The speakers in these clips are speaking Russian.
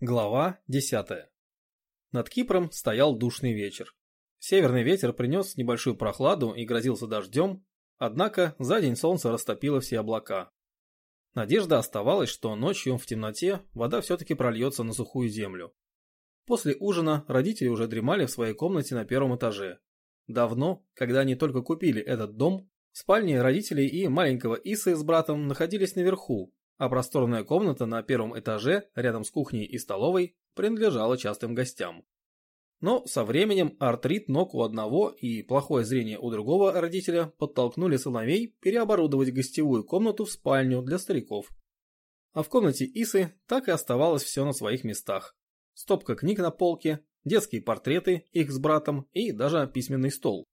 Глава 10. Над Кипром стоял душный вечер. Северный ветер принес небольшую прохладу и грозился дождем, однако за день солнце растопило все облака. Надежда оставалась, что ночью в темноте вода все-таки прольется на сухую землю. После ужина родители уже дремали в своей комнате на первом этаже. Давно, когда они только купили этот дом, спальни родителей и маленького Исы с братом находились наверху, а просторная комната на первом этаже, рядом с кухней и столовой, принадлежала частым гостям. Но со временем артрит ног у одного и плохое зрение у другого родителя подтолкнули сыновей переоборудовать гостевую комнату в спальню для стариков. А в комнате Исы так и оставалось все на своих местах. Стопка книг на полке, детские портреты, их с братом и даже письменный стол.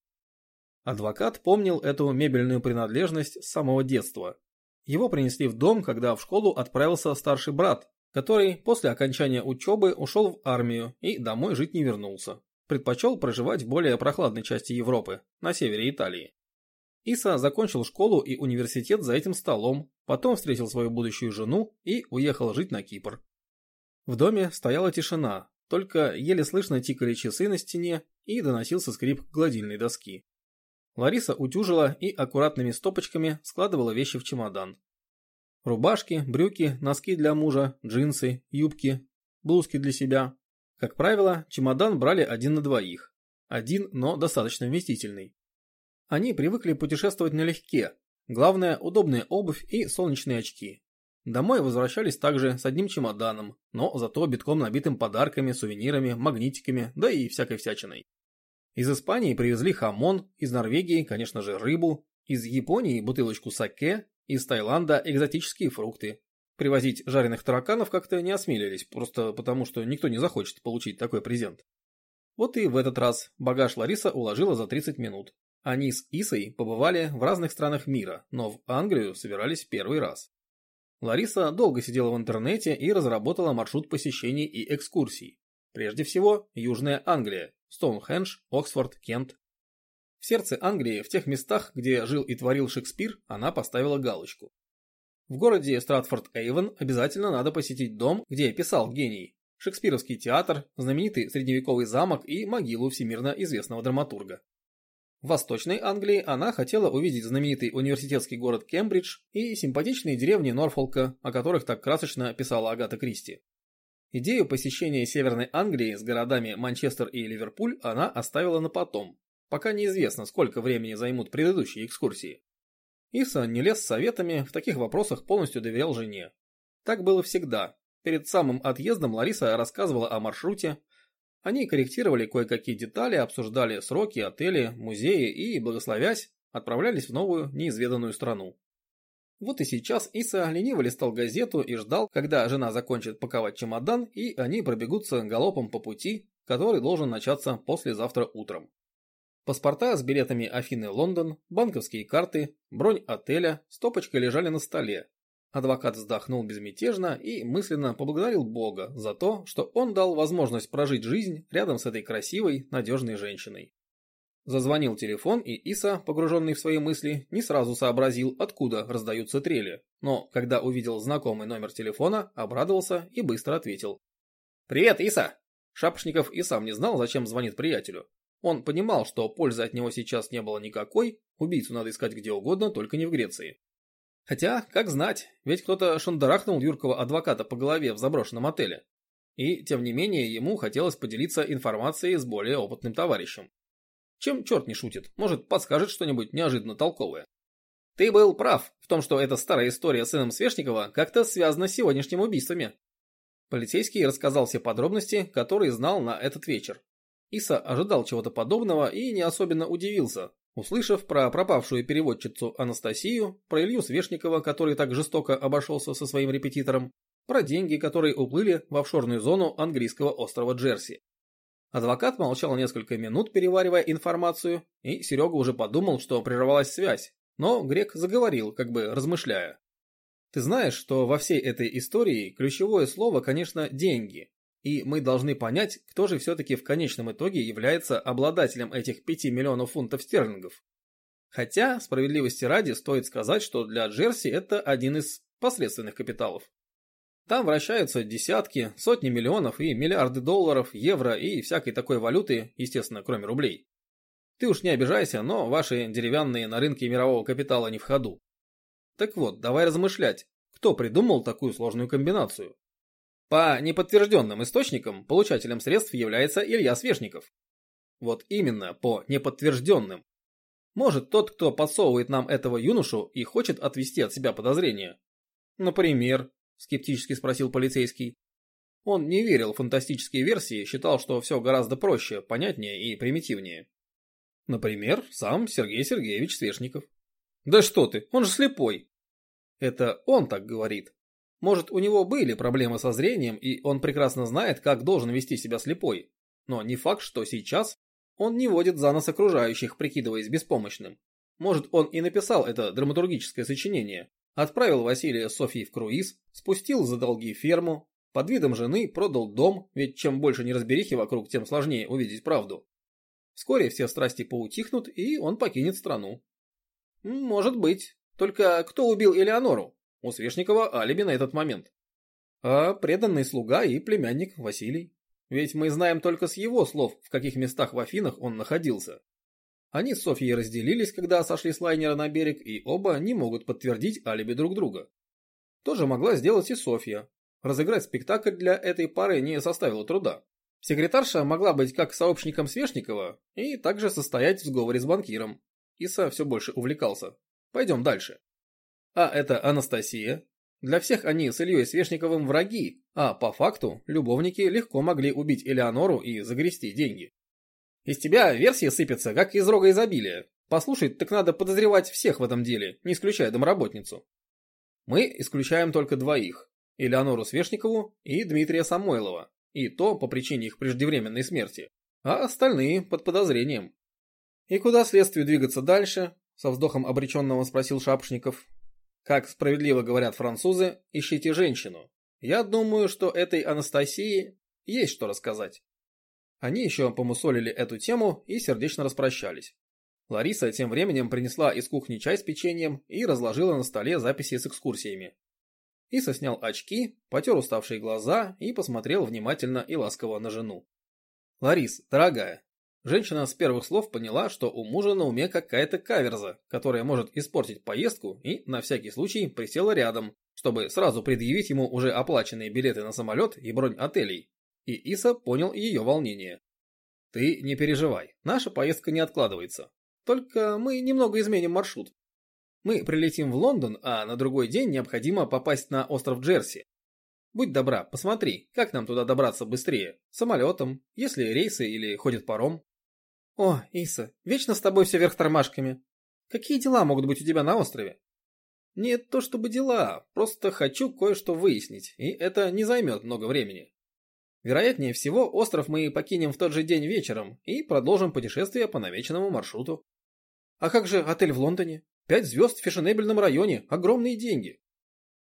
Адвокат помнил эту мебельную принадлежность с самого детства его принесли в дом, когда в школу отправился старший брат, который после окончания учебы ушел в армию и домой жить не вернулся. Предпочел проживать в более прохладной части Европы, на севере Италии. Иса закончил школу и университет за этим столом, потом встретил свою будущую жену и уехал жить на Кипр. В доме стояла тишина, только еле слышно тикали часы на стене и доносился скрип гладильной доски. Лариса утюжила и аккуратными стопочками складывала вещи в чемодан. Рубашки, брюки, носки для мужа, джинсы, юбки, блузки для себя. Как правило, чемодан брали один на двоих. Один, но достаточно вместительный. Они привыкли путешествовать налегке. Главное – удобная обувь и солнечные очки. Домой возвращались также с одним чемоданом, но зато битком набитым подарками, сувенирами, магнитиками, да и всякой всячиной. Из Испании привезли хамон, из Норвегии, конечно же, рыбу, из Японии бутылочку саке, из Таиланда экзотические фрукты. Привозить жареных тараканов как-то не осмелились, просто потому что никто не захочет получить такой презент. Вот и в этот раз багаж Лариса уложила за 30 минут. Они с Исой побывали в разных странах мира, но в Англию собирались первый раз. Лариса долго сидела в интернете и разработала маршрут посещений и экскурсий. Прежде всего, Южная Англия, Стоунхендж, Оксфорд, Кент. В сердце Англии, в тех местах, где жил и творил Шекспир, она поставила галочку. В городе Стратфорд-Эйвен обязательно надо посетить дом, где писал гений, Шекспировский театр, знаменитый средневековый замок и могилу всемирно известного драматурга. В Восточной Англии она хотела увидеть знаменитый университетский город Кембридж и симпатичные деревни Норфолка, о которых так красочно писала Агата Кристи. Идею посещения Северной Англии с городами Манчестер и Ливерпуль она оставила на потом, пока неизвестно, сколько времени займут предыдущие экскурсии. Иса не лез с советами, в таких вопросах полностью доверял жене. Так было всегда. Перед самым отъездом Лариса рассказывала о маршруте. Они корректировали кое-какие детали, обсуждали сроки, отели, музеи и, благословясь, отправлялись в новую, неизведанную страну. Вот и сейчас Иса лениво листал газету и ждал, когда жена закончит паковать чемодан, и они пробегутся галопом по пути, который должен начаться послезавтра утром. Паспорта с билетами Афины-Лондон, банковские карты, бронь отеля, стопочкой лежали на столе. Адвокат вздохнул безмятежно и мысленно поблагодарил Бога за то, что он дал возможность прожить жизнь рядом с этой красивой, надежной женщиной. Зазвонил телефон, и Иса, погруженный в свои мысли, не сразу сообразил, откуда раздаются трели. Но, когда увидел знакомый номер телефона, обрадовался и быстро ответил. «Привет, Иса!» Шапошников и сам не знал, зачем звонит приятелю. Он понимал, что пользы от него сейчас не было никакой, убийцу надо искать где угодно, только не в Греции. Хотя, как знать, ведь кто-то шандарахнул юркого адвоката по голове в заброшенном отеле. И, тем не менее, ему хотелось поделиться информацией с более опытным товарищем. Чем черт не шутит, может подскажет что-нибудь неожиданно толковое. Ты был прав в том, что эта старая история с сыном Свешникова как-то связана с сегодняшними убийствами. Полицейский рассказал все подробности, которые знал на этот вечер. Иса ожидал чего-то подобного и не особенно удивился, услышав про пропавшую переводчицу Анастасию, про Илью Свешникова, который так жестоко обошелся со своим репетитором, про деньги, которые уплыли в офшорную зону английского острова Джерси. Адвокат молчал несколько минут, переваривая информацию, и Серега уже подумал, что прервалась связь, но Грек заговорил, как бы размышляя. Ты знаешь, что во всей этой истории ключевое слово, конечно, деньги. И мы должны понять, кто же все-таки в конечном итоге является обладателем этих 5 миллионов фунтов стерлингов. Хотя, справедливости ради, стоит сказать, что для Джерси это один из посредственных капиталов. Там вращаются десятки, сотни миллионов и миллиарды долларов, евро и всякой такой валюты, естественно, кроме рублей. Ты уж не обижайся, но ваши деревянные на рынке мирового капитала не в ходу. Так вот, давай размышлять, кто придумал такую сложную комбинацию? По неподтвержденным источникам, получателем средств является Илья Свешников. Вот именно, по неподтвержденным. Может, тот, кто подсовывает нам этого юношу и хочет отвести от себя подозрения. Например, скептически спросил полицейский. Он не верил в фантастические версии, считал, что все гораздо проще, понятнее и примитивнее. Например, сам Сергей Сергеевич Свешников. Да что ты, он же слепой. Это он так говорит. Может, у него были проблемы со зрением, и он прекрасно знает, как должен вести себя слепой. Но не факт, что сейчас он не водит за нос окружающих, прикидываясь беспомощным. Может, он и написал это драматургическое сочинение, отправил Василия с Софьей в круиз, спустил за долги ферму, под видом жены продал дом, ведь чем больше неразберихи вокруг, тем сложнее увидеть правду. Вскоре все страсти поутихнут, и он покинет страну. Может быть. Только кто убил Элеонору? У Свешникова алиби на этот момент. А преданный слуга и племянник Василий. Ведь мы знаем только с его слов, в каких местах в Афинах он находился. Они с Софьей разделились, когда сошли с лайнера на берег, и оба не могут подтвердить алиби друг друга. Тоже могла сделать и Софья. Разыграть спектакль для этой пары не составило труда. Секретарша могла быть как сообщником Свешникова и также состоять в сговоре с банкиром. Иса все больше увлекался. Пойдем дальше. А это Анастасия. Для всех они с Ильей Свешниковым враги, а по факту любовники легко могли убить Элеонору и загрести деньги. Из тебя версия сыпется, как из рога изобилия. Послушай, так надо подозревать всех в этом деле, не исключая домработницу. Мы исключаем только двоих. Элеонору Свешникову и Дмитрия Самойлова. И то по причине их преждевременной смерти. А остальные под подозрением. И куда следствию двигаться дальше? Со вздохом обреченного спросил Шапшников. Как справедливо говорят французы, ищите женщину. Я думаю, что этой Анастасии есть что рассказать. Они еще помусолили эту тему и сердечно распрощались. Лариса тем временем принесла из кухни чай с печеньем и разложила на столе записи с экскурсиями. Иса снял очки, потер уставшие глаза и посмотрел внимательно и ласково на жену. «Ларис, дорогая». Женщина с первых слов поняла, что у мужа на уме какая-то каверза, которая может испортить поездку и на всякий случай присела рядом, чтобы сразу предъявить ему уже оплаченные билеты на самолет и бронь отелей, и Иса понял ее волнение. «Ты не переживай, наша поездка не откладывается. Только мы немного изменим маршрут. Мы прилетим в Лондон, а на другой день необходимо попасть на остров Джерси. Будь добра, посмотри, как нам туда добраться быстрее. Самолетом, если рейсы или ходит паром». «О, Иса, вечно с тобой все вверх тормашками. Какие дела могут быть у тебя на острове?» «Нет, то чтобы дела, просто хочу кое-что выяснить, и это не займет много времени. Вероятнее всего, остров мы покинем в тот же день вечером и продолжим путешествие по намеченному маршруту. А как же отель в Лондоне? Пять звезд в фешенебельном районе, огромные деньги.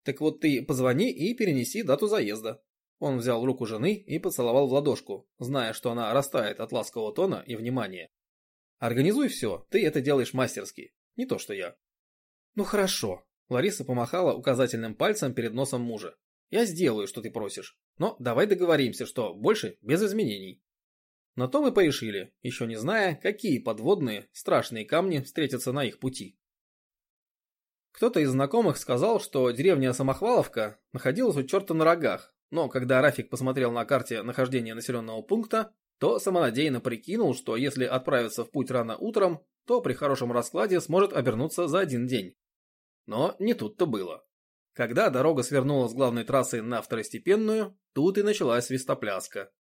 Так вот ты позвони и перенеси дату заезда. Он взял руку жены и поцеловал в ладошку, зная, что она растает от ласкового тона и внимания. Организуй все, ты это делаешь мастерски, не то что я. Ну хорошо. Лариса помахала указательным пальцем перед носом мужа. Я сделаю, что ты просишь. Но давай договоримся, что больше без изменений. На то мы порешили, еще не зная, какие подводные, страшные камни встретятся на их пути. Кто-то из знакомых сказал, что деревня Самохваловка находилась у черта на рогах, но когда Рафик посмотрел на карте нахождения населенного пункта, то самонадеянно прикинул, что если отправиться в путь рано утром, то при хорошем раскладе сможет обернуться за один день. Но не тут-то было. Когда дорога свернула с главной трассы на второстепенную, тут и началась свистопляска.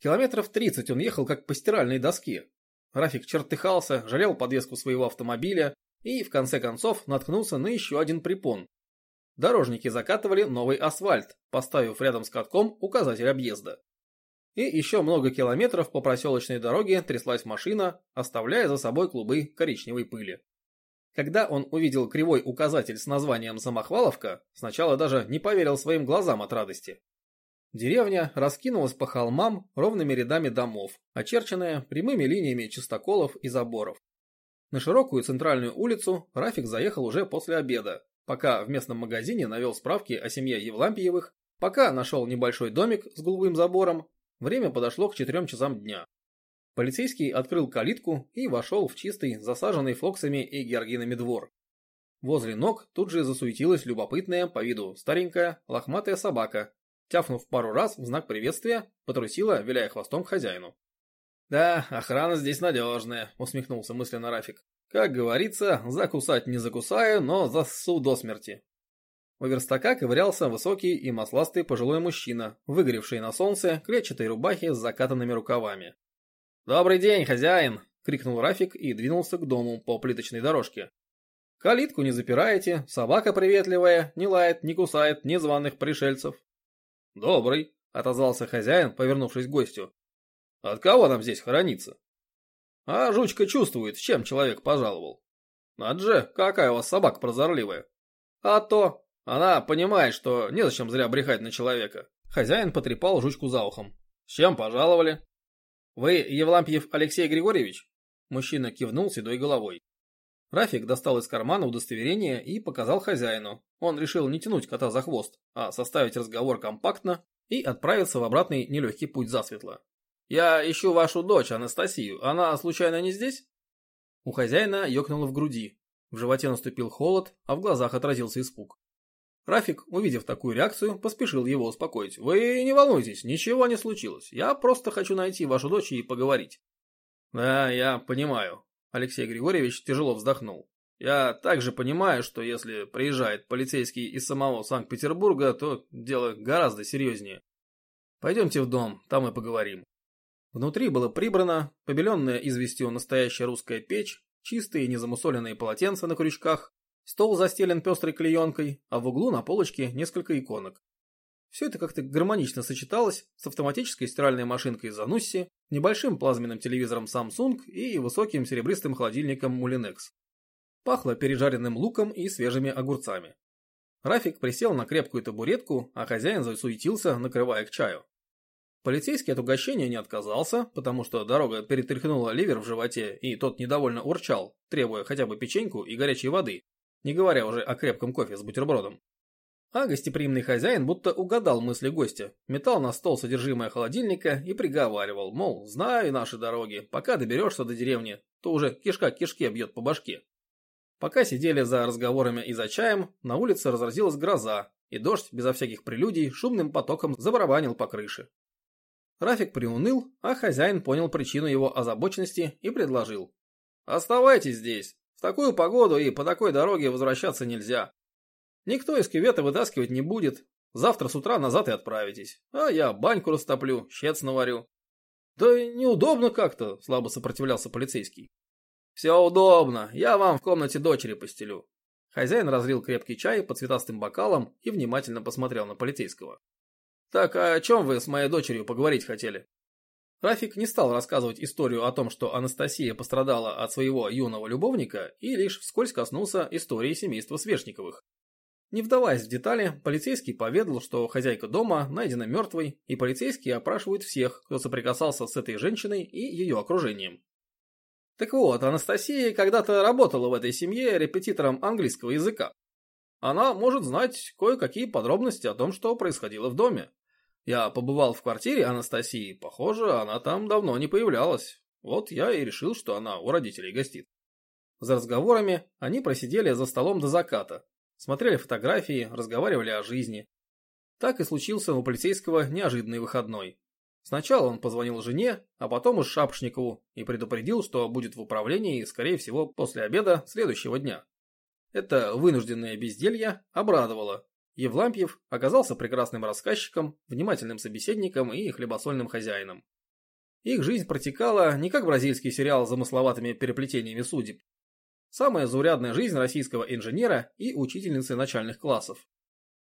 Километров 30 он ехал как по стиральной доске. Рафик чертыхался, жалел подвеску своего автомобиля и в конце концов наткнулся на еще один препон. Дорожники закатывали новый асфальт, поставив рядом с катком указатель объезда. И еще много километров по проселочной дороге тряслась машина, оставляя за собой клубы коричневой пыли. Когда он увидел кривой указатель с названием Самохваловка, сначала даже не поверил своим глазам от радости. Деревня раскинулась по холмам ровными рядами домов, очерченная прямыми линиями чистоколов и заборов. На широкую центральную улицу Рафик заехал уже после обеда, пока в местном магазине навел справки о семье Евлампиевых, Пока нашел небольшой домик с голубым забором, время подошло к четырем часам дня. Полицейский открыл калитку и вошел в чистый, засаженный флоксами и георгинами двор. Возле ног тут же засуетилась любопытная, по виду старенькая, лохматая собака. Тяфнув пару раз в знак приветствия, потрусила, виляя хвостом к хозяину. «Да, охрана здесь надежная», — усмехнулся мысленно Рафик. «Как говорится, закусать не закусаю, но засу до смерти». У верстака ковырялся высокий и масластый пожилой мужчина, выгоревший на солнце, клетчатой рубахе с закатанными рукавами. «Добрый день, хозяин!» — крикнул Рафик и двинулся к дому по плиточной дорожке. «Калитку не запираете, собака приветливая, не лает, не кусает незваных пришельцев». «Добрый», — отозвался хозяин, повернувшись к гостю. «От кого нам здесь хорониться?» «А жучка чувствует, чем человек пожаловал». «Надо же, какая у вас собака прозорливая». «А то, она понимает, что незачем зря брехать на человека». Хозяин потрепал жучку за ухом. «С чем пожаловали?» «Вы Евлампьев Алексей Григорьевич?» Мужчина кивнул седой головой. Рафик достал из кармана удостоверение и показал хозяину. Он решил не тянуть кота за хвост, а составить разговор компактно и отправиться в обратный нелегкий путь засветло. «Я ищу вашу дочь, Анастасию. Она случайно не здесь?» У хозяина ёкнуло в груди. В животе наступил холод, а в глазах отразился испуг. Рафик, увидев такую реакцию, поспешил его успокоить. «Вы не волнуйтесь, ничего не случилось. Я просто хочу найти вашу дочь и поговорить». «Да, я понимаю». Алексей Григорьевич тяжело вздохнул. «Я также понимаю, что если приезжает полицейский из самого Санкт-Петербурга, то дело гораздо серьезнее. Пойдемте в дом, там и поговорим». Внутри было прибрано, побеленная известью настоящая русская печь, чистые незамусоленные полотенца на крючках, Стол застелен пестрой клеенкой, а в углу на полочке несколько иконок. Все это как-то гармонично сочеталось с автоматической стиральной машинкой Zanussi, небольшим плазменным телевизором Samsung и высоким серебристым холодильником Mulinex. Пахло пережаренным луком и свежими огурцами. Рафик присел на крепкую табуретку, а хозяин засуетился, накрывая к чаю. Полицейский от угощения не отказался, потому что дорога перетряхнула ливер в животе, и тот недовольно урчал, требуя хотя бы печеньку и горячей воды, не говоря уже о крепком кофе с бутербродом. А гостеприимный хозяин будто угадал мысли гостя, метал на стол содержимое холодильника и приговаривал, мол, знаю наши дороги, пока доберешься до деревни, то уже кишка кишке бьет по башке. Пока сидели за разговорами и за чаем, на улице разразилась гроза, и дождь, безо всяких прелюдий, шумным потоком забарабанил по крыше. Рафик приуныл, а хозяин понял причину его озабоченности и предложил. «Оставайтесь здесь, такую погоду и по такой дороге возвращаться нельзя. Никто из кювета вытаскивать не будет. Завтра с утра назад и отправитесь. А я баньку растоплю, щец наварю. Да неудобно как-то, слабо сопротивлялся полицейский. Все удобно, я вам в комнате дочери постелю. Хозяин разлил крепкий чай по цветастым бокалам и внимательно посмотрел на полицейского. Так, а о чем вы с моей дочерью поговорить хотели? Рафик не стал рассказывать историю о том, что Анастасия пострадала от своего юного любовника и лишь вскользь коснулся истории семейства Свешниковых. Не вдаваясь в детали, полицейский поведал, что хозяйка дома найдена мертвой, и полицейские опрашивают всех, кто соприкасался с этой женщиной и ее окружением. Так вот, Анастасия когда-то работала в этой семье репетитором английского языка. Она может знать кое-какие подробности о том, что происходило в доме. Я побывал в квартире Анастасии, похоже, она там давно не появлялась. Вот я и решил, что она у родителей гостит. За разговорами они просидели за столом до заката, смотрели фотографии, разговаривали о жизни. Так и случился у полицейского неожиданный выходной. Сначала он позвонил жене, а потом уж Шапшникову и предупредил, что будет в управлении, скорее всего, после обеда следующего дня. Это вынужденное безделье обрадовало, Евлампьев оказался прекрасным рассказчиком, внимательным собеседником и хлебосольным хозяином. Их жизнь протекала не как бразильский сериал с замысловатыми переплетениями судеб. Самая заурядная жизнь российского инженера и учительницы начальных классов.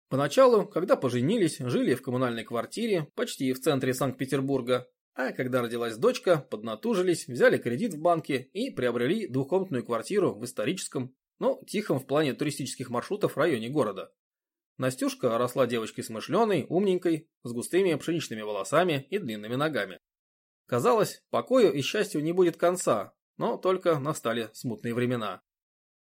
Поначалу, когда поженились, жили в коммунальной квартире, почти в центре Санкт-Петербурга, а когда родилась дочка, поднатужились, взяли кредит в банке и приобрели двухкомнатную квартиру в историческом, но тихом в плане туристических маршрутов районе города. Настюшка росла девочкой смышленой, умненькой, с густыми пшеничными волосами и длинными ногами. Казалось, покою и счастью не будет конца, но только настали смутные времена.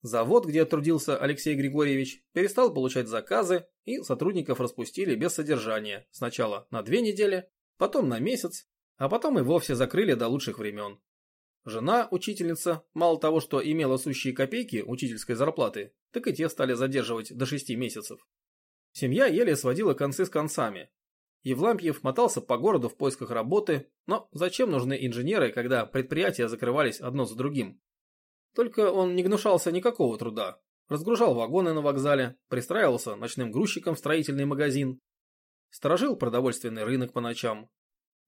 Завод, где трудился Алексей Григорьевич, перестал получать заказы, и сотрудников распустили без содержания, сначала на две недели, потом на месяц, а потом и вовсе закрыли до лучших времен. Жена, учительница, мало того, что имела сущие копейки учительской зарплаты, так и те стали задерживать до шести месяцев. Семья еле сводила концы с концами. Евлампьев мотался по городу в поисках работы, но зачем нужны инженеры, когда предприятия закрывались одно за другим? Только он не гнушался никакого труда. Разгружал вагоны на вокзале, пристраивался ночным грузчиком в строительный магазин, сторожил продовольственный рынок по ночам.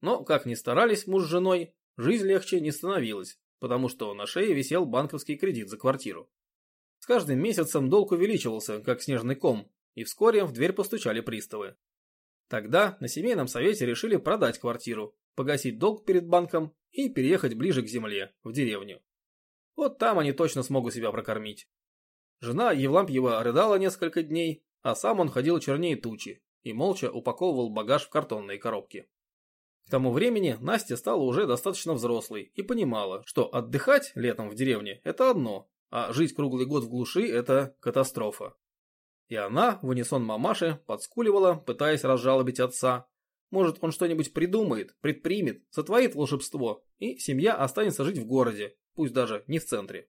Но, как ни старались муж с женой, жизнь легче не становилась, потому что на шее висел банковский кредит за квартиру. С каждым месяцем долг увеличивался, как снежный ком, и вскоре в дверь постучали приставы. Тогда на семейном совете решили продать квартиру, погасить долг перед банком и переехать ближе к земле, в деревню. Вот там они точно смогут себя прокормить. Жена Евлампьева рыдала несколько дней, а сам он ходил чернее тучи и молча упаковывал багаж в картонные коробки. К тому времени Настя стала уже достаточно взрослой и понимала, что отдыхать летом в деревне – это одно, а жить круглый год в глуши – это катастрофа. И она, в унисон мамаши, подскуливала, пытаясь разжалобить отца. Может, он что-нибудь придумает, предпримет, сотворит волшебство, и семья останется жить в городе, пусть даже не в центре.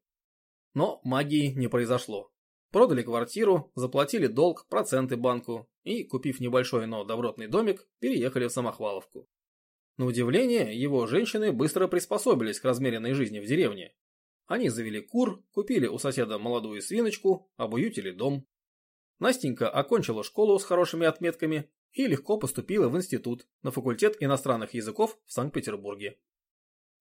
Но магии не произошло. Продали квартиру, заплатили долг, проценты банку и, купив небольшой, но добротный домик, переехали в Самохваловку. На удивление, его женщины быстро приспособились к размеренной жизни в деревне. Они завели кур, купили у соседа молодую свиночку, обуютили дом. Настенька окончила школу с хорошими отметками и легко поступила в институт на факультет иностранных языков в Санкт-Петербурге.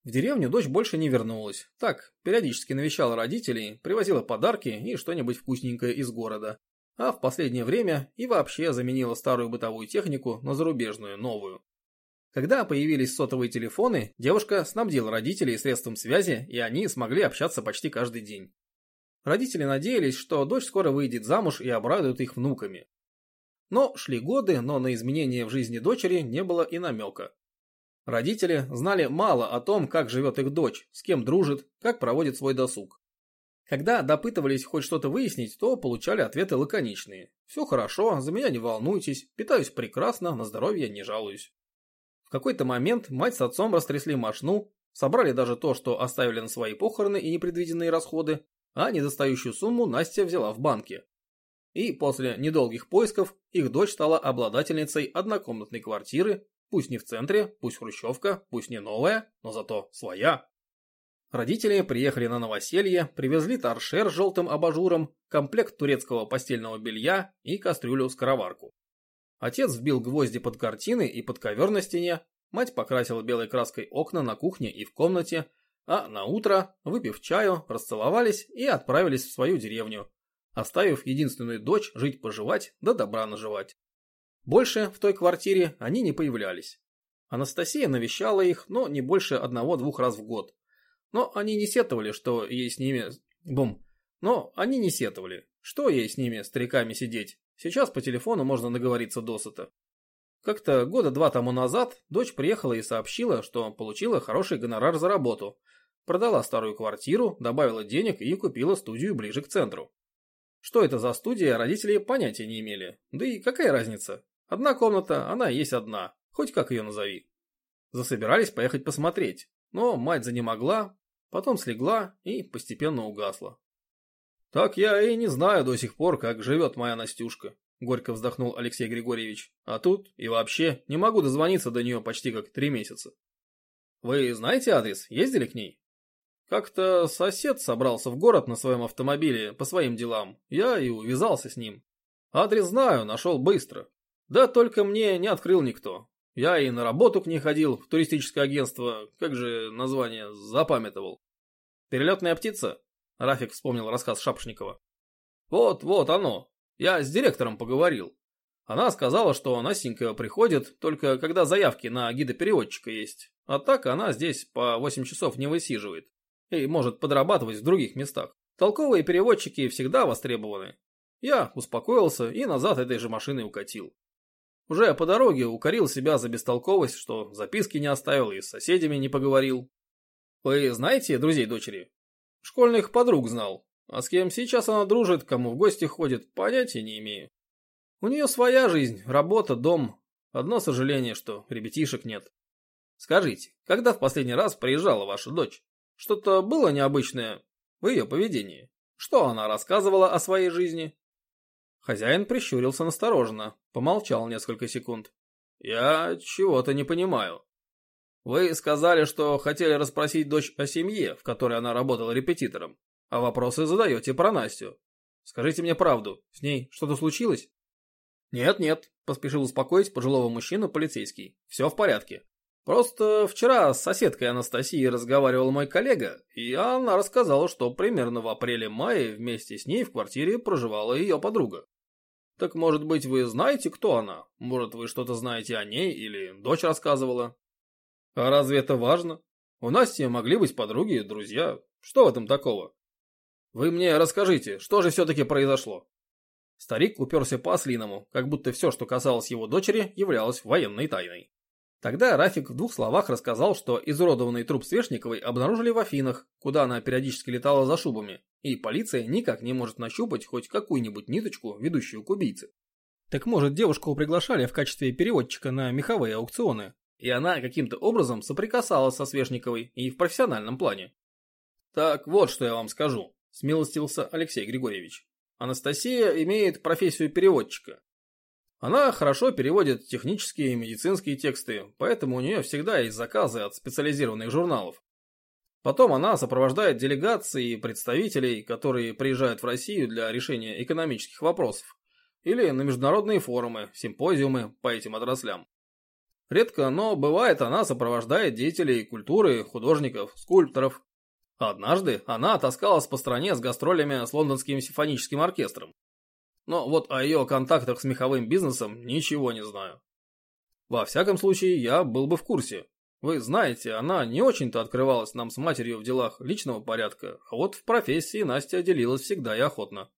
В деревню дочь больше не вернулась. Так, периодически навещала родителей, привозила подарки и что-нибудь вкусненькое из города. А в последнее время и вообще заменила старую бытовую технику на зарубежную, новую. Когда появились сотовые телефоны, девушка снабдила родителей средством связи, и они смогли общаться почти каждый день. Родители надеялись, что дочь скоро выйдет замуж и обрадует их внуками. Но шли годы, но на изменения в жизни дочери не было и намека. Родители знали мало о том, как живет их дочь, с кем дружит, как проводит свой досуг. Когда допытывались хоть что-то выяснить, то получали ответы лаконичные. Все хорошо, за меня не волнуйтесь, питаюсь прекрасно, на здоровье не жалуюсь. В какой-то момент мать с отцом растрясли мошну, собрали даже то, что оставили на свои похороны и непредвиденные расходы, а недостающую сумму Настя взяла в банке. И после недолгих поисков их дочь стала обладательницей однокомнатной квартиры Пусть не в центре, пусть хрущевка, пусть не новая, но зато своя. Родители приехали на новоселье, привезли торшер с желтым абажуром, комплект турецкого постельного белья и кастрюлю-скороварку. Отец вбил гвозди под картины и под ковер на стене, мать покрасила белой краской окна на кухне и в комнате, а на утро, выпив чаю, расцеловались и отправились в свою деревню, оставив единственную дочь жить-поживать да добра наживать. Больше в той квартире они не появлялись. Анастасия навещала их, но не больше одного-двух раз в год. Но они не сетовали, что ей с ними... Бум. Но они не сетовали. Что ей с ними, стариками, сидеть? Сейчас по телефону можно наговориться досыта. Как-то года два тому назад дочь приехала и сообщила, что получила хороший гонорар за работу. Продала старую квартиру, добавила денег и купила студию ближе к центру. Что это за студия, родители понятия не имели. Да и какая разница? Одна комната, она есть одна, хоть как ее назови. Засобирались поехать посмотреть, но мать занемогла, потом слегла и постепенно угасла. «Так я и не знаю до сих пор, как живет моя Настюшка», – горько вздохнул Алексей Григорьевич. «А тут и вообще не могу дозвониться до нее почти как три месяца». «Вы знаете адрес? Ездили к ней?» «Как-то сосед собрался в город на своем автомобиле по своим делам. Я и увязался с ним. Адрес знаю, нашел быстро. Да только мне не открыл никто. Я и на работу к ней ходил, в туристическое агентство, как же название, запамятовал. Перелетная птица? Рафик вспомнил рассказ Шапшникова. Вот, вот оно. Я с директором поговорил. Она сказала, что Настенька приходит только когда заявки на гида-переводчика есть. А так она здесь по 8 часов не высиживает. И может подрабатывать в других местах. Толковые переводчики всегда востребованы. Я успокоился и назад этой же машиной укатил. Уже по дороге укорил себя за бестолковость, что записки не оставил и с соседями не поговорил. Вы знаете друзей дочери? Школьных подруг знал. А с кем сейчас она дружит, кому в гости ходит, понятия не имею. У нее своя жизнь, работа, дом. Одно сожаление, что ребятишек нет. Скажите, когда в последний раз приезжала ваша дочь? Что-то было необычное в ее поведении? Что она рассказывала о своей жизни? Хозяин прищурился настороженно, помолчал несколько секунд. Я чего-то не понимаю. Вы сказали, что хотели расспросить дочь о семье, в которой она работала репетитором, а вопросы задаете про Настю. Скажите мне правду, с ней что-то случилось? Нет-нет, поспешил успокоить пожилого мужчину полицейский. Все в порядке. Просто вчера с соседкой Анастасией разговаривал мой коллега, и она рассказала, что примерно в апреле-мае вместе с ней в квартире проживала ее подруга. Так может быть вы знаете, кто она? Может вы что-то знаете о ней или дочь рассказывала? А разве это важно? У Насти могли быть подруги, друзья. Что в этом такого? Вы мне расскажите, что же все-таки произошло? Старик уперся по-ослиному, как будто все, что касалось его дочери, являлось военной тайной. Тогда Рафик в двух словах рассказал, что изуродованный труп Свешниковой обнаружили в Афинах, куда она периодически летала за шубами, и полиция никак не может нащупать хоть какую-нибудь ниточку, ведущую к убийце. Так может, девушку приглашали в качестве переводчика на меховые аукционы, и она каким-то образом соприкасалась со Свешниковой и в профессиональном плане. Так вот, что я вам скажу, смилостился Алексей Григорьевич. Анастасия имеет профессию переводчика, она хорошо переводит технические и медицинские тексты, поэтому у нее всегда есть заказы от специализированных журналов. Потом она сопровождает делегации и представителей, которые приезжают в Россию для решения экономических вопросов, или на международные форумы, симпозиумы по этим отраслям. Редко, но бывает она сопровождает деятелей культуры, художников, скульпторов. Однажды она таскалась по стране с гастролями с лондонским симфоническим оркестром. Но вот о ее контактах с меховым бизнесом ничего не знаю. Во всяком случае, я был бы в курсе. Вы знаете, она не очень-то открывалась нам с матерью в делах личного порядка, а вот в профессии Настя делилась всегда и охотно.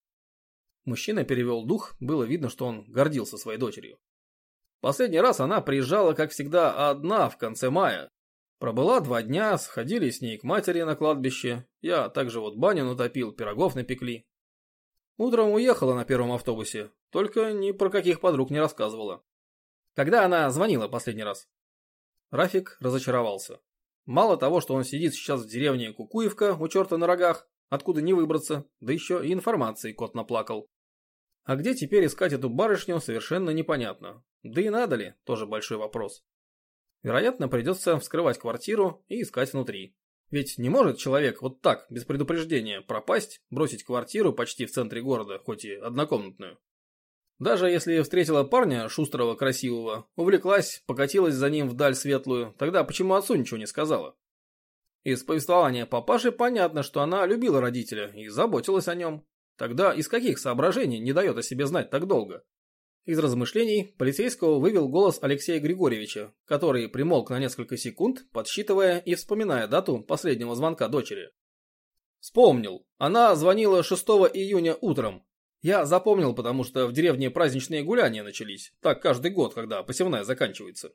Мужчина перевел дух, было видно, что он гордился своей дочерью. Последний раз она приезжала, как всегда, одна в конце мая. Пробыла два дня, сходили с ней к матери на кладбище. Я также вот баню натопил, пирогов напекли. Утром уехала на первом автобусе, только ни про каких подруг не рассказывала. Когда она звонила последний раз? Рафик разочаровался. Мало того, что он сидит сейчас в деревне Кукуевка у черта на рогах, откуда не выбраться, да еще и информации кот наплакал. А где теперь искать эту барышню, совершенно непонятно. Да и надо ли, тоже большой вопрос. Вероятно, придется вскрывать квартиру и искать внутри. Ведь не может человек вот так, без предупреждения, пропасть, бросить квартиру почти в центре города, хоть и однокомнатную. Даже если встретила парня, шустрого, красивого, увлеклась, покатилась за ним вдаль светлую, тогда почему отцу ничего не сказала? Из повествования папаши понятно, что она любила родителя и заботилась о нем. Тогда из каких соображений не дает о себе знать так долго? Из размышлений полицейского вывел голос Алексея Григорьевича, который примолк на несколько секунд, подсчитывая и вспоминая дату последнего звонка дочери. Вспомнил. Она звонила 6 июня утром. Я запомнил, потому что в деревне праздничные гуляния начались. Так каждый год, когда посевная заканчивается.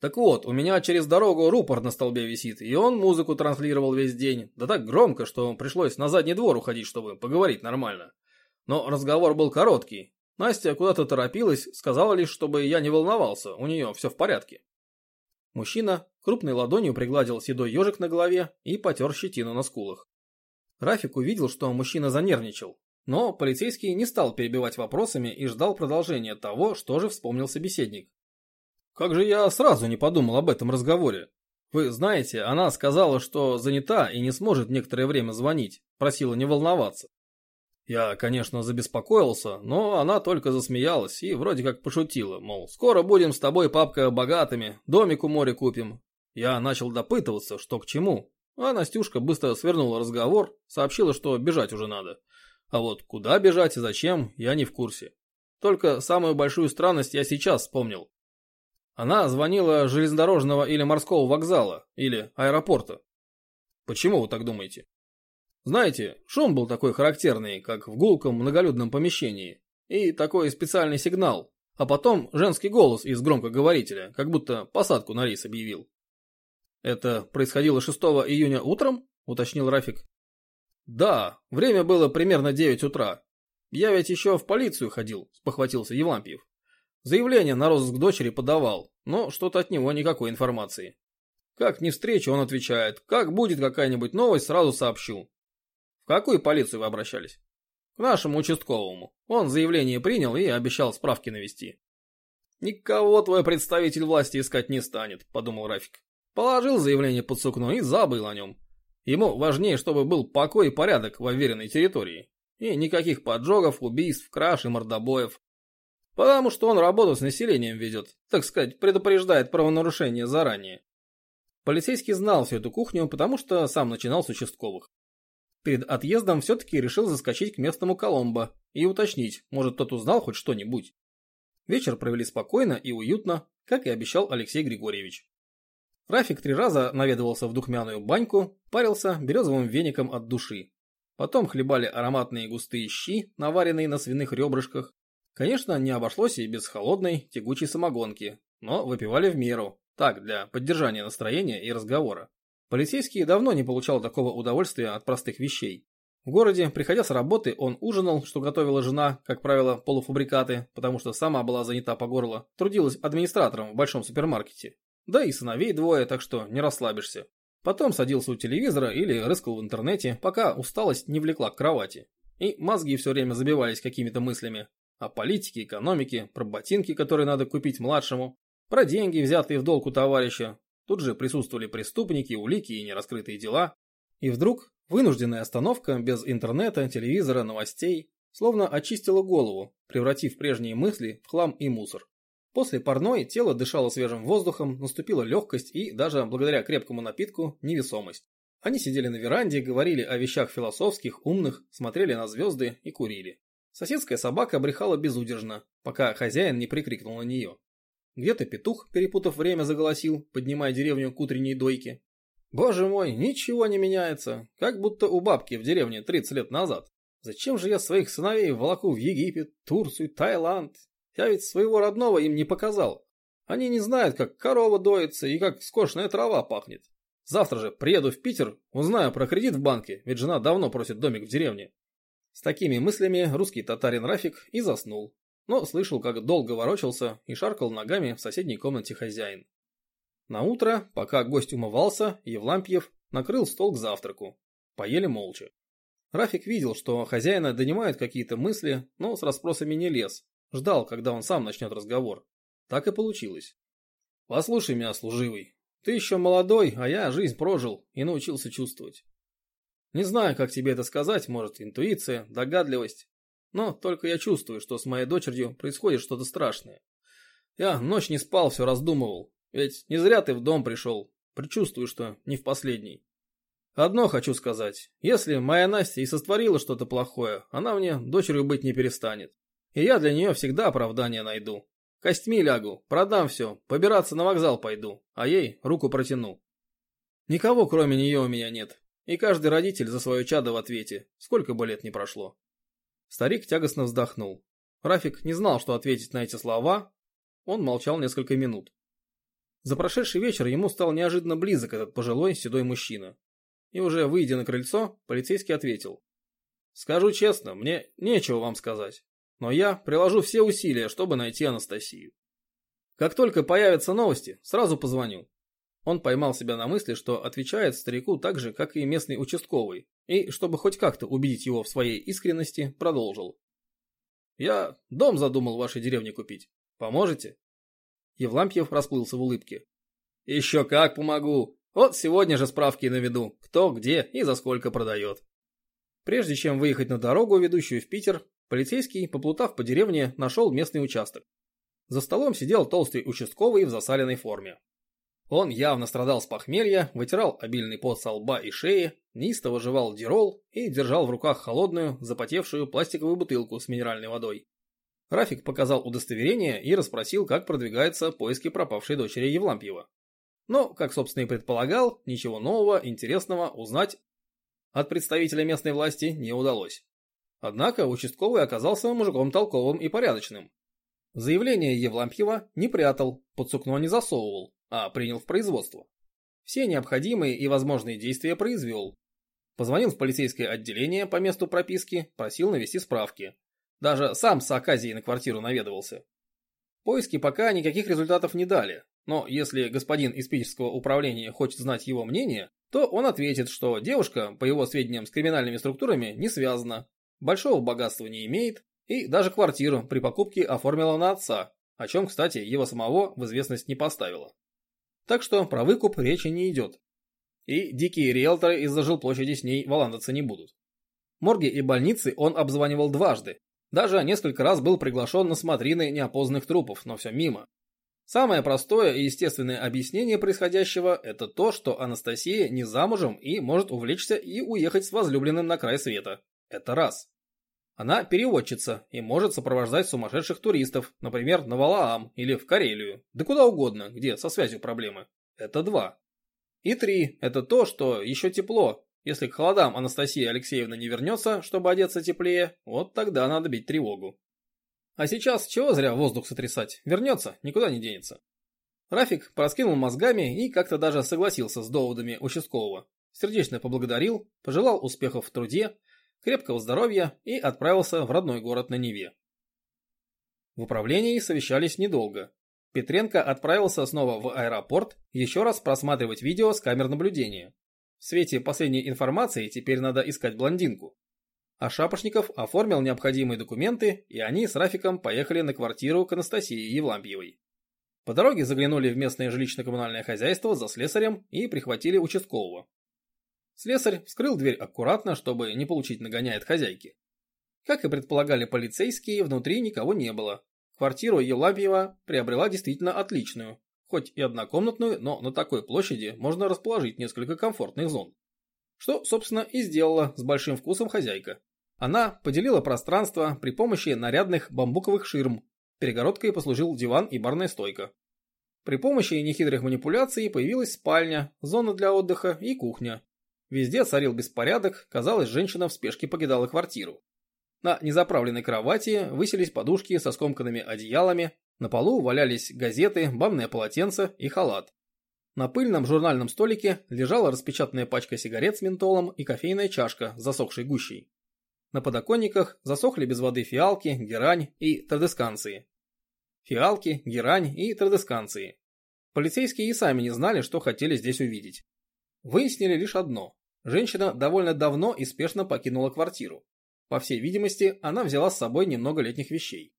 Так вот, у меня через дорогу рупор на столбе висит, и он музыку транслировал весь день. Да так громко, что пришлось на задний двор уходить, чтобы поговорить нормально. Но разговор был короткий, Настя куда-то торопилась, сказала лишь, чтобы я не волновался, у нее все в порядке. Мужчина крупной ладонью пригладил седой ежик на голове и потер щетину на скулах. Рафик увидел, что мужчина занервничал, но полицейский не стал перебивать вопросами и ждал продолжения того, что же вспомнил собеседник. «Как же я сразу не подумал об этом разговоре? Вы знаете, она сказала, что занята и не сможет некоторое время звонить, просила не волноваться. Я, конечно, забеспокоился, но она только засмеялась и вроде как пошутила, мол, скоро будем с тобой, папка, богатыми, домик у моря купим. Я начал допытываться, что к чему, а Настюшка быстро свернула разговор, сообщила, что бежать уже надо. А вот куда бежать и зачем, я не в курсе. Только самую большую странность я сейчас вспомнил. Она звонила железнодорожного или морского вокзала, или аэропорта. Почему вы так думаете? Знаете, шум был такой характерный, как в гулком многолюдном помещении. И такой специальный сигнал. А потом женский голос из громкоговорителя, как будто посадку на рейс объявил. «Это происходило 6 июня утром?» – уточнил Рафик. Да, время было примерно 9 утра. Я ведь еще в полицию ходил, спохватился Евлампиев. Заявление на розыск дочери подавал, но что-то от него никакой информации. Как не встречу, он отвечает, как будет какая-нибудь новость, сразу сообщу. В какую полицию вы обращались? К нашему участковому. Он заявление принял и обещал справки навести. Никого твой представитель власти искать не станет, подумал Рафик. Положил заявление под сукно и забыл о нем. Ему важнее, чтобы был покой и порядок в уверенной территории. И никаких поджогов, убийств, краж и мордобоев. Потому что он работу с населением ведет, так сказать, предупреждает правонарушение заранее. Полицейский знал всю эту кухню, потому что сам начинал с участковых. Перед отъездом все-таки решил заскочить к местному Коломбо и уточнить, может тот узнал хоть что-нибудь. Вечер провели спокойно и уютно, как и обещал Алексей Григорьевич. Рафик три раза наведывался в духмяную баньку, парился березовым веником от души. Потом хлебали ароматные густые щи, наваренные на свиных ребрышках. Конечно, не обошлось и без холодной, тягучей самогонки, но выпивали в меру, так, для поддержания настроения и разговора. Полицейский давно не получал такого удовольствия от простых вещей. В городе, приходя с работы, он ужинал, что готовила жена, как правило, полуфабрикаты, потому что сама была занята по горло, трудилась администратором в большом супермаркете. Да и сыновей двое, так что не расслабишься. Потом садился у телевизора или рыскал в интернете, пока усталость не влекла к кровати. И мозги все время забивались какими-то мыслями. О политике, экономике, про ботинки, которые надо купить младшему, про деньги, взятые в долг у товарища. Тут же присутствовали преступники, улики и нераскрытые дела. И вдруг вынужденная остановка без интернета, телевизора, новостей словно очистила голову, превратив прежние мысли в хлам и мусор. После парной тело дышало свежим воздухом, наступила легкость и, даже благодаря крепкому напитку, невесомость. Они сидели на веранде, говорили о вещах философских, умных, смотрели на звезды и курили. Соседская собака брехала безудержно, пока хозяин не прикрикнул на нее. Где-то петух, перепутав время, заголосил, поднимая деревню к утренней дойке. Боже мой, ничего не меняется, как будто у бабки в деревне 30 лет назад. Зачем же я своих сыновей волоку в Египет, Турцию, Таиланд? Я ведь своего родного им не показал. Они не знают, как корова доится и как скошенная трава пахнет. Завтра же приеду в Питер, узнаю про кредит в банке, ведь жена давно просит домик в деревне. С такими мыслями русский татарин Рафик и заснул, но слышал, как долго ворочался и шаркал ногами в соседней комнате хозяин. На утро, пока гость умывался, Евлампьев накрыл стол к завтраку. Поели молча. Рафик видел, что хозяина донимают какие-то мысли, но с расспросами не лез. Ждал, когда он сам начнет разговор. Так и получилось. «Послушай меня, служивый. Ты еще молодой, а я жизнь прожил и научился чувствовать. Не знаю, как тебе это сказать, может, интуиция, догадливость. Но только я чувствую, что с моей дочерью происходит что-то страшное. Я ночь не спал, все раздумывал. Ведь не зря ты в дом пришел. Предчувствую, что не в последний. Одно хочу сказать. Если моя Настя и сотворила что-то плохое, она мне дочерью быть не перестанет. И я для нее всегда оправдание найду. Костьми лягу, продам все, побираться на вокзал пойду, а ей руку протяну. Никого кроме нее у меня нет. И каждый родитель за свое чадо в ответе, сколько бы лет ни прошло. Старик тягостно вздохнул. Рафик не знал, что ответить на эти слова. Он молчал несколько минут. За прошедший вечер ему стал неожиданно близок этот пожилой седой мужчина. И уже выйдя на крыльцо, полицейский ответил. «Скажу честно, мне нечего вам сказать, но я приложу все усилия, чтобы найти Анастасию. Как только появятся новости, сразу позвоню. Он поймал себя на мысли, что отвечает старику так же, как и местный участковый, и, чтобы хоть как-то убедить его в своей искренности, продолжил. «Я дом задумал в вашей деревне купить. Поможете?» Евлампьев расплылся в улыбке. «Еще как помогу! Вот сегодня же справки наведу, кто, где и за сколько продает». Прежде чем выехать на дорогу, ведущую в Питер, полицейский, поплутав по деревне, нашел местный участок. За столом сидел толстый участковый в засаленной форме. Он явно страдал с похмелья, вытирал обильный пот со лба и шеи, неистово жевал дирол и держал в руках холодную, запотевшую пластиковую бутылку с минеральной водой. Рафик показал удостоверение и расспросил, как продвигаются поиски пропавшей дочери Евлампьева. Но, как собственно и предполагал, ничего нового, интересного узнать от представителя местной власти не удалось. Однако участковый оказался мужиком толковым и порядочным. Заявление Евлампьева не прятал, под сукно не засовывал, а принял в производство. Все необходимые и возможные действия произвел. Позвонил в полицейское отделение по месту прописки, просил навести справки. Даже сам с Аказией на квартиру наведывался. Поиски пока никаких результатов не дали, но если господин из питерского управления хочет знать его мнение, то он ответит, что девушка, по его сведениям, с криминальными структурами не связана, большого богатства не имеет и даже квартиру при покупке оформила на отца, о чем, кстати, его самого в известность не поставила. Так что про выкуп речи не идет. И дикие риэлторы из-за жилплощади с ней валандаться не будут. Морги и больницы он обзванивал дважды. Даже несколько раз был приглашен на смотрины неопознанных трупов, но все мимо. Самое простое и естественное объяснение происходящего – это то, что Анастасия не замужем и может увлечься и уехать с возлюбленным на край света. Это раз. Она переводчица и может сопровождать сумасшедших туристов, например, на Валаам или в Карелию, да куда угодно, где со связью проблемы. Это два. И три – это то, что еще тепло. Если к холодам Анастасия Алексеевна не вернется, чтобы одеться теплее, вот тогда надо бить тревогу. А сейчас чего зря воздух сотрясать, вернется, никуда не денется. Рафик проскинул мозгами и как-то даже согласился с доводами участкового. Сердечно поблагодарил, пожелал успехов в труде, крепкого здоровья и отправился в родной город на Неве. В управлении совещались недолго. Петренко отправился снова в аэропорт еще раз просматривать видео с камер наблюдения. В свете последней информации теперь надо искать блондинку. А Шапошников оформил необходимые документы, и они с Рафиком поехали на квартиру к Анастасии Евлампьевой. По дороге заглянули в местное жилищно-коммунальное хозяйство за слесарем и прихватили участкового. Слесарь вскрыл дверь аккуратно, чтобы не получить нагоняя от хозяйки. Как и предполагали полицейские, внутри никого не было. Квартиру Елабьева приобрела действительно отличную. Хоть и однокомнатную, но на такой площади можно расположить несколько комфортных зон. Что, собственно, и сделала с большим вкусом хозяйка. Она поделила пространство при помощи нарядных бамбуковых ширм. Перегородкой послужил диван и барная стойка. При помощи нехитрых манипуляций появилась спальня, зона для отдыха и кухня. Везде царил беспорядок, казалось, женщина в спешке покидала квартиру. На незаправленной кровати высились подушки со скомканными одеялами, на полу валялись газеты, банное полотенце и халат. На пыльном журнальном столике лежала распечатанная пачка сигарет с ментолом и кофейная чашка с засохшей гущей. На подоконниках засохли без воды фиалки, герань и традесканции. Фиалки, герань и традесканции. Полицейские и сами не знали, что хотели здесь увидеть. Выяснили лишь одно. Женщина довольно давно и спешно покинула квартиру. По всей видимости, она взяла с собой немного летних вещей.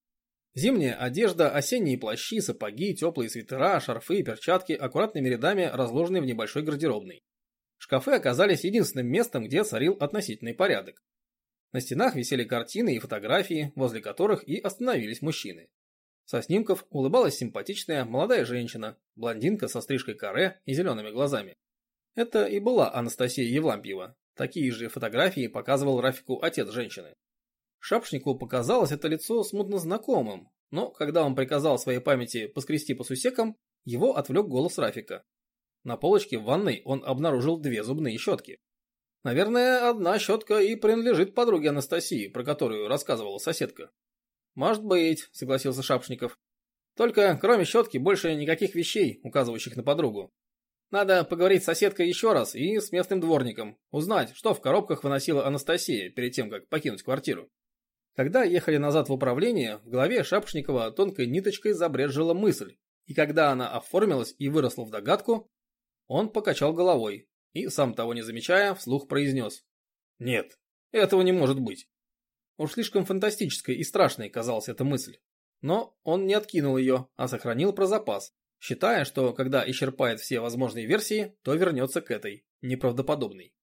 Зимняя одежда, осенние плащи, сапоги, теплые свитера, шарфы и перчатки аккуратными рядами разложены в небольшой гардеробной. Шкафы оказались единственным местом, где царил относительный порядок. На стенах висели картины и фотографии, возле которых и остановились мужчины. Со снимков улыбалась симпатичная молодая женщина, блондинка со стрижкой каре и зелеными глазами. Это и была Анастасия Евлампьева. Такие же фотографии показывал Рафику отец женщины. Шапшнику показалось это лицо смутно знакомым, но когда он приказал своей памяти поскрести по сусекам, его отвлек голос Рафика. На полочке в ванной он обнаружил две зубные щетки. Наверное, одна щетка и принадлежит подруге Анастасии, про которую рассказывала соседка. Может быть, согласился Шапшников. Только кроме щетки больше никаких вещей, указывающих на подругу. Надо поговорить с соседкой еще раз и с местным дворником, узнать, что в коробках выносила Анастасия перед тем, как покинуть квартиру. Когда ехали назад в управление, в голове Шапшникова тонкой ниточкой забрежила мысль, и когда она оформилась и выросла в догадку, он покачал головой и, сам того не замечая, вслух произнес. «Нет, этого не может быть». Уж слишком фантастической и страшной казалась эта мысль. Но он не откинул ее, а сохранил про запас, считая, что когда исчерпает все возможные версии, то вернется к этой, неправдоподобной.